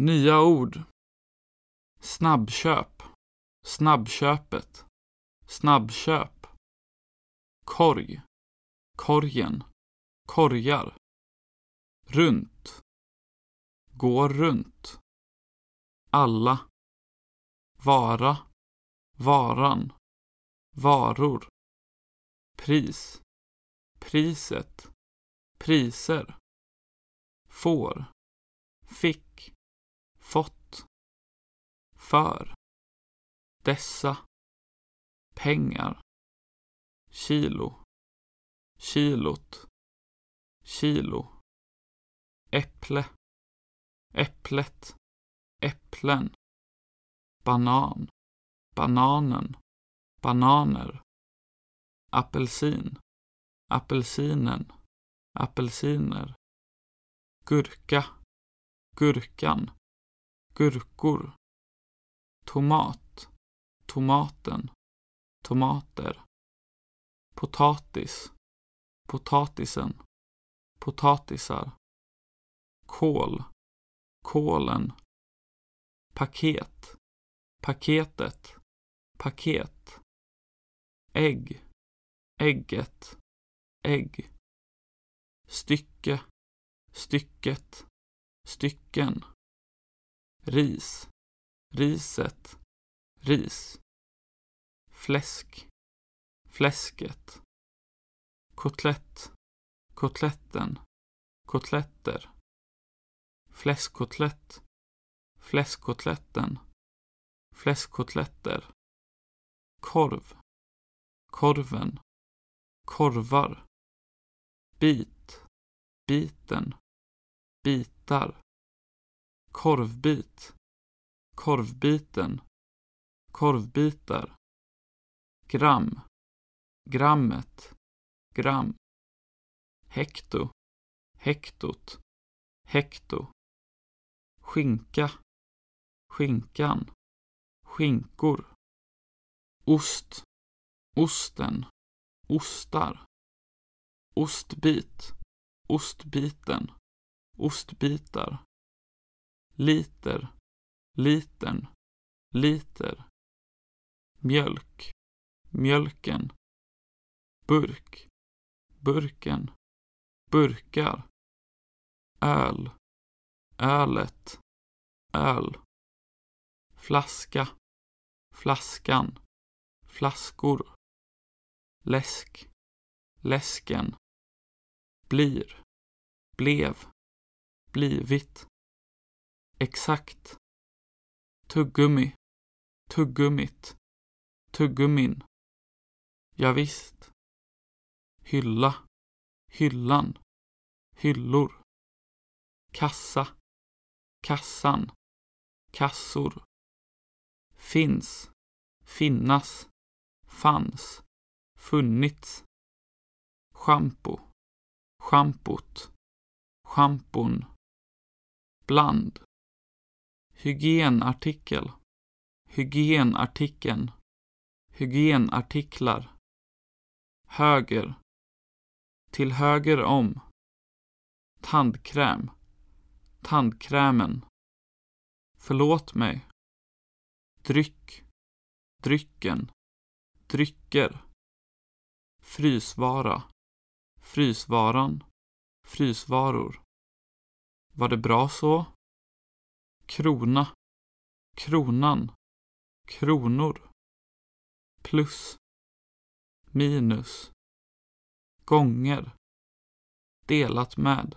Nya ord. Snabbköp. Snabbköpet. Snabbköp. Korg. Korgen. Korgar. Runt. Går runt. Alla. Vara. Varan. Varor. Pris. Priset. Priser. Får. Fick. Fått. För. Dessa. Pengar. Kilo. Kilot. Kilo. Äpple. Äpplet. Äpplen. Banan. Bananen. Bananer. Apelsin. Apelsinen. Apelsiner. Gurka. Gurkan. Gurkor. Tomat. Tomaten. Tomater. Potatis. Potatisen. Potatisar. Kol. Kolen. Paket. Paketet. Paket. Ägg. Ägget. Ägg. Stycke. Stycket. Stycken. Ris. Riset. Ris. Fläsk. Fläsket. Kotlett. Kotletten. Kotletter. Fläskkotlett. Fläskkotletten. Fläskkotletter. Korv. Korven. Korvar. Bit. Biten. Bitar. Korvbit. Korvbiten. Korvbitar. Gram. Grammet. Gram. Hekto. Hektot. Hekto. Skinka. Skinkan. Skinkor. Ost. Osten. Ostar. Ostbit. Ostbiten. Ostbitar. Liter. Litern. Liter. Mjölk. Mjölken. Burk. Burken. Burkar. Öl. Ölet. Öl. Flaska. Flaskan. Flaskor. Läsk. Läsken. Blir. Blev. Blivit. Exakt. Tuggummi. Tuggummit. Tuggummin. Ja, visst. Hylla. Hyllan. Hyllor. Kassa. Kassan. Kassor. Finns. Finnas. Fanns. Funnits. Schampo. Schampot. Schampon. Bland. Hygienartikel. Hygienartikeln. Hygienartiklar. Höger. Till höger om. Tandkräm. Tandkrämen. Förlåt mig. Dryck. Drycken. Drycker. Frysvara. Frysvaran. Frysvaror. Var det bra så? Krona. Kronan. Kronor. Plus. Minus. Gånger. Delat med.